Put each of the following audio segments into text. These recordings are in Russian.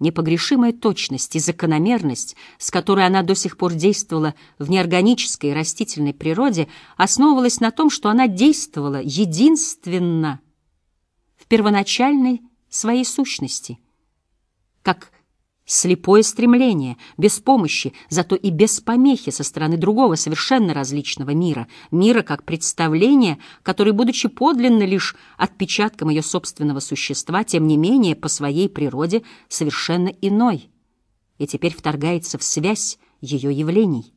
Непогрешимая точность и закономерность, с которой она до сих пор действовала в неорганической растительной природе, основывалась на том, что она действовала единственно в первоначальной своей сущности, как слепое стремление, без помощи, зато и без помехи со стороны другого, совершенно различного мира, мира как представление, который, будучи подлинно лишь отпечатком ее собственного существа, тем не менее по своей природе совершенно иной, и теперь вторгается в связь ее явлений.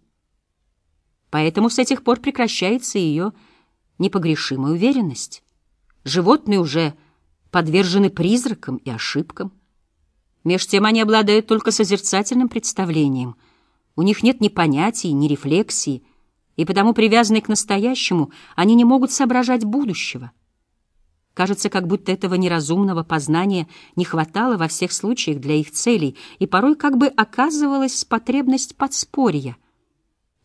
Поэтому с этих пор прекращается ее непогрешимая уверенность. Животные уже подвержены призракам и ошибкам. Меж тем они обладают только созерцательным представлением. У них нет ни понятий, ни рефлексии, и потому, привязанные к настоящему, они не могут соображать будущего. Кажется, как будто этого неразумного познания не хватало во всех случаях для их целей, и порой как бы оказывалась потребность подспорья —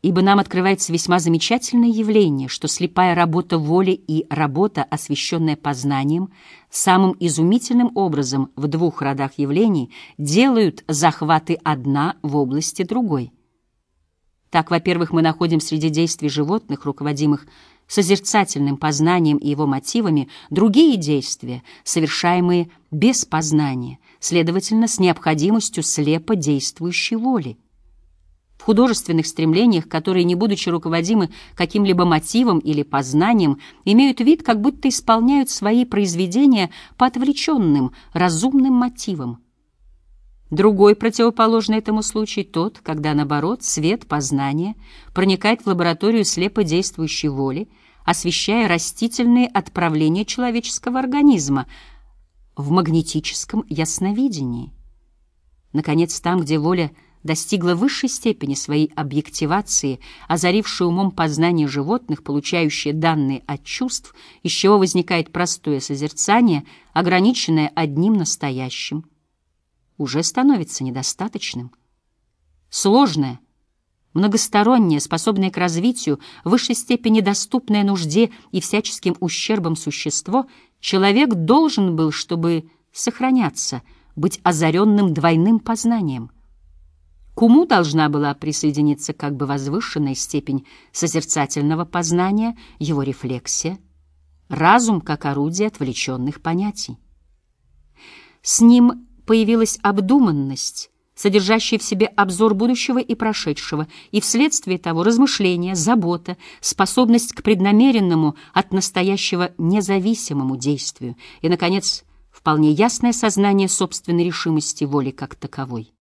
ибо нам открывается весьма замечательное явление, что слепая работа воли и работа, освещенная познанием, самым изумительным образом в двух родах явлений делают захваты одна в области другой. Так, во-первых, мы находим среди действий животных, руководимых созерцательным познанием и его мотивами, другие действия, совершаемые без познания, следовательно, с необходимостью слепо действующей воли художественных стремлениях, которые, не будучи руководимы каким-либо мотивом или познанием, имеют вид, как будто исполняют свои произведения по отвлеченным, разумным мотивам. Другой, противоположный этому случай, тот, когда, наоборот, свет познания проникает в лабораторию слепо действующей воли, освещая растительные отправления человеческого организма в магнетическом ясновидении. Наконец, там, где воля — достигла высшей степени своей объективации, озарившая умом познание животных, получающее данные от чувств, из чего возникает простое созерцание, ограниченное одним настоящим, уже становится недостаточным. Сложное, многостороннее, способное к развитию, в высшей степени доступное нужде и всяческим ущербам существо, человек должен был, чтобы сохраняться, быть озаренным двойным познанием — к должна была присоединиться как бы возвышенная степень созерцательного познания, его рефлексия, разум как орудие отвлеченных понятий. С ним появилась обдуманность, содержащая в себе обзор будущего и прошедшего, и вследствие того размышления, забота, способность к преднамеренному от настоящего независимому действию и, наконец, вполне ясное сознание собственной решимости воли как таковой.